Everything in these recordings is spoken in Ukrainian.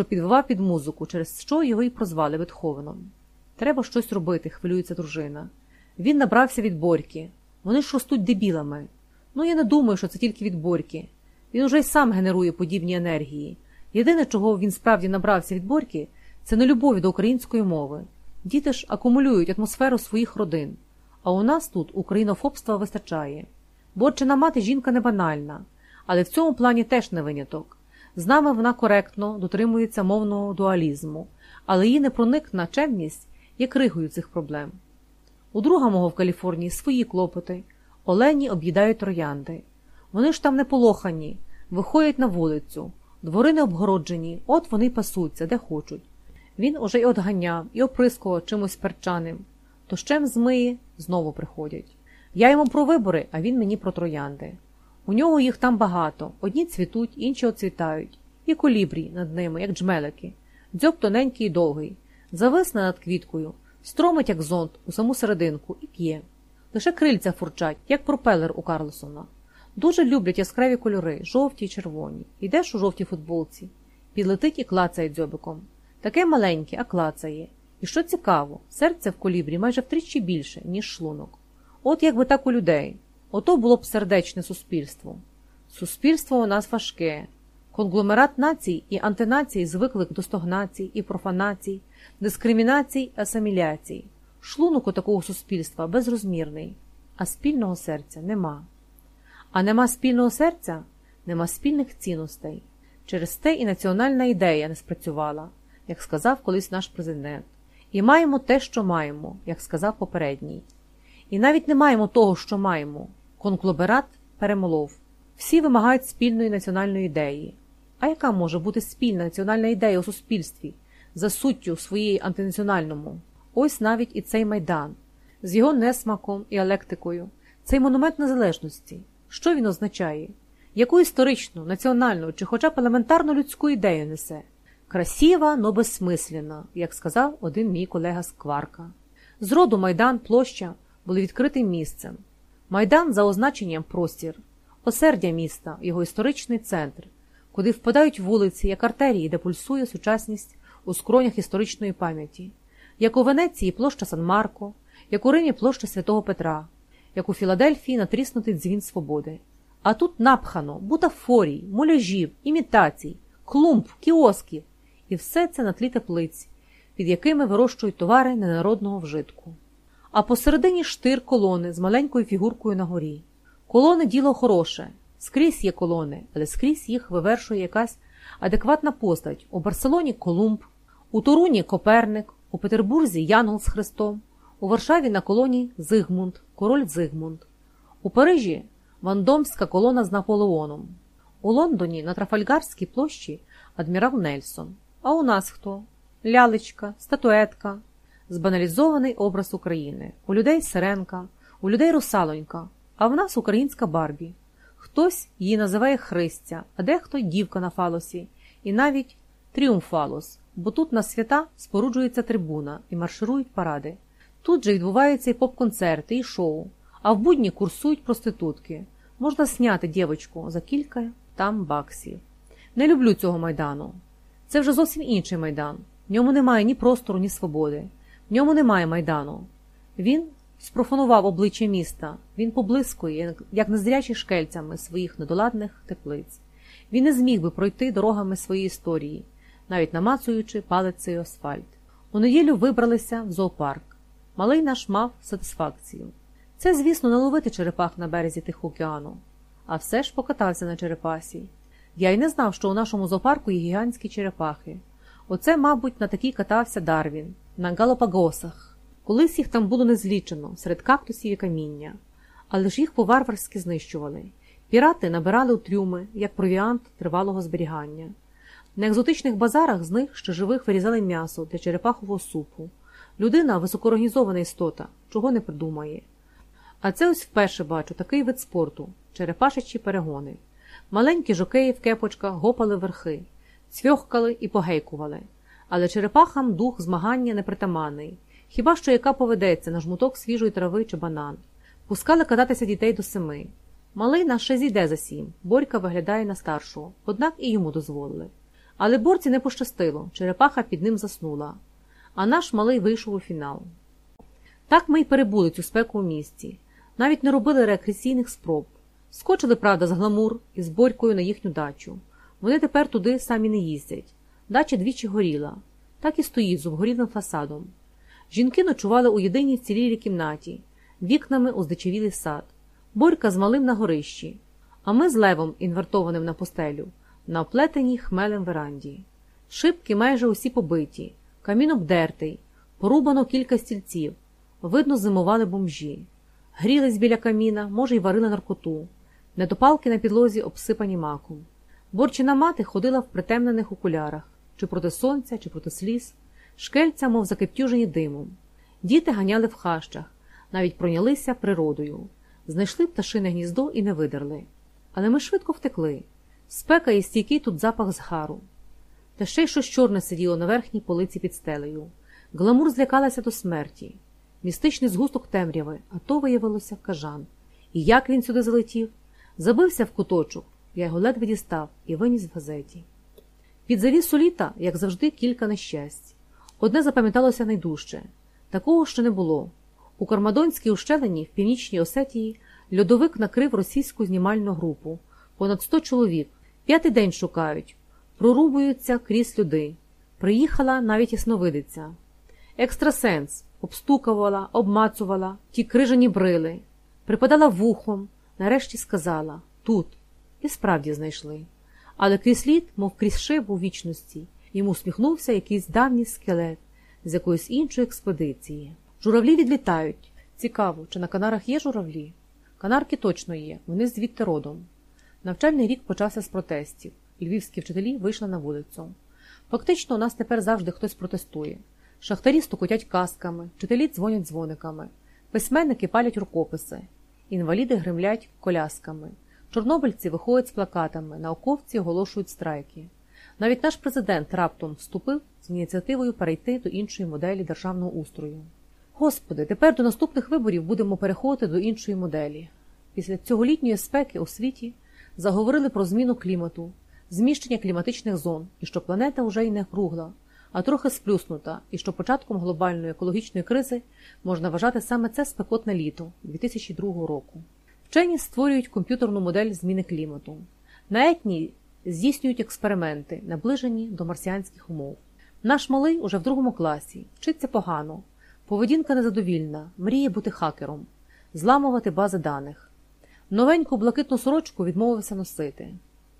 що підвивав під музику, через що його й прозвали Бетховеном. Треба щось робити, хвилюється дружина. Він набрався від Борьки. Вони ж ростуть дебілами. Ну, я не думаю, що це тільки від Борьки. Він уже й сам генерує подібні енергії. Єдине, чого він справді набрався від Борьки, це нелюбові до української мови. Діти ж акумулюють атмосферу своїх родин. А у нас тут українофобства вистачає. Борчина мати жінка не банальна, але в цьому плані теж не виняток. З нами вона коректно дотримується мовного дуалізму, але її непроникна чемність є кригою цих проблем. У друга мого в Каліфорнії свої клопоти. Олені об'їдають троянди. Вони ж там не полохані, виходять на вулицю, двори не обгороджені, от вони пасуться, де хочуть. Він уже й отганяв, і оприскував чимось перчаним. То щем змиє, знову приходять. Я йому про вибори, а він мені про троянди. У нього їх там багато. Одні цвітуть, інші оцвітають. І колібрі над ними, як джмелики. Дзьоб тоненький і довгий. Зависне над квіткою, стромить, як зонт, у саму серединку, і п'є. Лише крильця фурчать, як пропелер у Карлсона. Дуже люблять яскраві кольори, жовті й червоні. Йдеш у жовтій футболці, підлетить і клацає дзьобиком. Таке маленьке, а клацає. І що цікаво, серце в колібрі майже втричі більше, ніж шлунок. От якби так у людей. Ото було б сердечне суспільство. Суспільство у нас важке. Конгломерат націй і антинацій звиклих до стогнацій і профанацій, дискримінацій, асиміляцій. Шлунок у такого суспільства безрозмірний, а спільного серця нема. А нема спільного серця, нема спільних цінностей. Через те і національна ідея не спрацювала, як сказав колись наш президент. І маємо те, що маємо, як сказав попередній. І навіть не маємо того, що маємо. Конгломерат перемолов. Всі вимагають спільної національної ідеї. А яка може бути спільна національна ідея у суспільстві за суттю своєї антинаціональному? Ось навіть і цей майдан з його несмаком і електикою, цей монумент незалежності. Що він означає? Яку історичну, національну чи хоча б елементарну людську ідею несе? Красива, но безсмислена, як сказав один мій колега з Кварка. Зроду майдан, площа були відкритим місцем. Майдан за означенням простір, осердя міста, його історичний центр, куди впадають вулиці, як артерії, де пульсує сучасність у скронях історичної пам'яті, як у Венеції площа Сан Марко, як у Римі площа Святого Петра, як у Філадельфії натріснутий дзвін свободи. А тут напхано бутафорій, муляжів, імітацій, клумб, кіосків, і все це на тлі теплиць, під якими вирощують товари ненародного вжитку. А посередині штир колони з маленькою фігуркою на горі. Колони діло хороше, скрізь є колони, але скрізь їх вивершує якась адекватна постать. У Барселоні Колумб, у Торуні Коперник, у Петербурзі Янгол з Христом, у Варшаві на колоні Зигмунд, король Зигмунд, у Парижі Вандомська колона з Наполеоном, у Лондоні на Трафальгарській площі адмірал Нельсон. А у нас хто? Лялечка, статуетка, збаналізований образ України. У людей сиренка, у людей русалонька, а в нас українська Барбі. Хтось її називає Христя, а дехто дівка на фалосі, і навіть тріумфалос, бо тут на свята споруджується трибуна і марширують паради. Тут же відбуваються і поп-концерти, і шоу, а в будні курсують проститутки. Можна сняти дівочку за кілька там баксів. Не люблю цього майдану. Це вже зовсім інший майдан. В ньому немає ні простору, ні свободи. В ньому немає майдану. Він спрофанував обличчя міста, він поблискує, як незрячі шкельцями своїх недоладних теплиць. Він не зміг би пройти дорогами своєї історії, навіть намацуючи палицею асфальт. У неділю вибралися в зоопарк. Малий наш мав сатисфакцію. Це, звісно, не ловити черепах на березі Тихого океану, а все ж покатався на черепасі. Я й не знав, що у нашому зоопарку є гігантські черепахи. Оце, мабуть, на такій катався Дарвін, на Галапагосах. Колись їх там було незлічено, серед кактусів і каміння, але ж їх по-варварськи знищували. Пірати набирали у трюми, як провіант тривалого зберігання. На екзотичних базарах з них ще живих вирізали м'ясо для черепахового супу. Людина високоорганізована істота, чого не придумає. А це ось вперше бачу такий вид спорту черепашечі перегони. Маленькі жокеї в кепочках гопали верхи, цвьохкали і погейкували. Але черепахам дух змагання непритаманний, хіба що яка поведеться на жмуток свіжої трави чи банан. Пускали кататися дітей до семи. Малий наш ще зійде за сім, Борька виглядає на старшого, однак і йому дозволили. Але борці не пощастило, черепаха під ним заснула, а наш малий вийшов у фінал. Так ми й перебули цю спеку у місті, навіть не робили рекреаційних спроб. Скочили, правда, з гламур із Борькою на їхню дачу. Вони тепер туди самі не їздять. Дача двічі горіла, так і стоїть з обгорілим фасадом. Жінки ночували у єдиній цілілій кімнаті, вікнами у здичавілий сад, Борька з малим на горищі, а ми з левом, інвертованим на постелю, на оплетеній хмелем веранді. Шибки майже усі побиті, камін обдертий, порубано кілька стільців. Видно, зимували бомжі. Грілись біля каміна, може, й варили наркоту. Недопалки на підлозі обсипані маком. Борчина мати ходила в притемнених окулярах, чи проти сонця, чи проти сліз, шкельця, мов закиптюжені димом. Діти ганяли в хащах, навіть пройнялися природою. Знайшли пташине гніздо і не видерли. Але ми швидко втекли. Спека і стійкий тут запах згару. Та ще й щось чорне сиділо на верхній полиці під стелею. Гламур злякалася до смерті. Містичний згусток темряви, а то виявилося кажан. І як він сюди залетів? Забився в куточок, я його ледве дістав і виніс в газеті. Під завісу літа, як завжди, кілька нещасть. Одне запам'яталося найдужче такого ще не було. У Кармадонській ущелині в північній Осетії льодовик накрив російську знімальну групу. Понад сто чоловік. П'ятий день шукають, прорубуються крізь люди. Приїхала навіть ясновидиця. Екстрасенс обстукувала, обмацувала ті крижані брили, припадала вухом, нарешті сказала тут. І справді знайшли. Але крізь лід, мов крізь шибу вічності, йому усміхнувся якийсь давній скелет з якоїсь іншої експедиції. Журавлі відлітають. Цікаво, чи на Канарах є журавлі? Канарки точно є, вони звідти родом. Навчальний рік почався з протестів, львівські вчителі вийшли на вулицю. Фактично, у нас тепер завжди хтось протестує. Шахтарі стукотять касками, вчителі дзвонять дзвониками, письменники палять рукописи, інваліди гримлять колясками. Чорнобильці виходять з плакатами, науковці оголошують страйки. Навіть наш президент раптом вступив з ініціативою перейти до іншої моделі державного устрою. Господи, тепер до наступних виборів будемо переходити до іншої моделі. Після цього літньої спеки у світі заговорили про зміну клімату, зміщення кліматичних зон і що планета вже й не кругла, а трохи сплюснута, і що початком глобальної екологічної кризи можна вважати саме це спекотне літо 2002 року. Вчені створюють комп'ютерну модель зміни клімату. На етній здійснюють експерименти, наближені до марсіанських умов. Наш малий уже в другому класі, вчиться погано, поведінка незадовільна, мріє бути хакером, зламувати бази даних. Новеньку блакитну сорочку відмовився носити.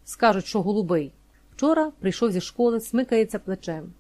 Скажуть, що голубий. Вчора прийшов зі школи, смикається плечем.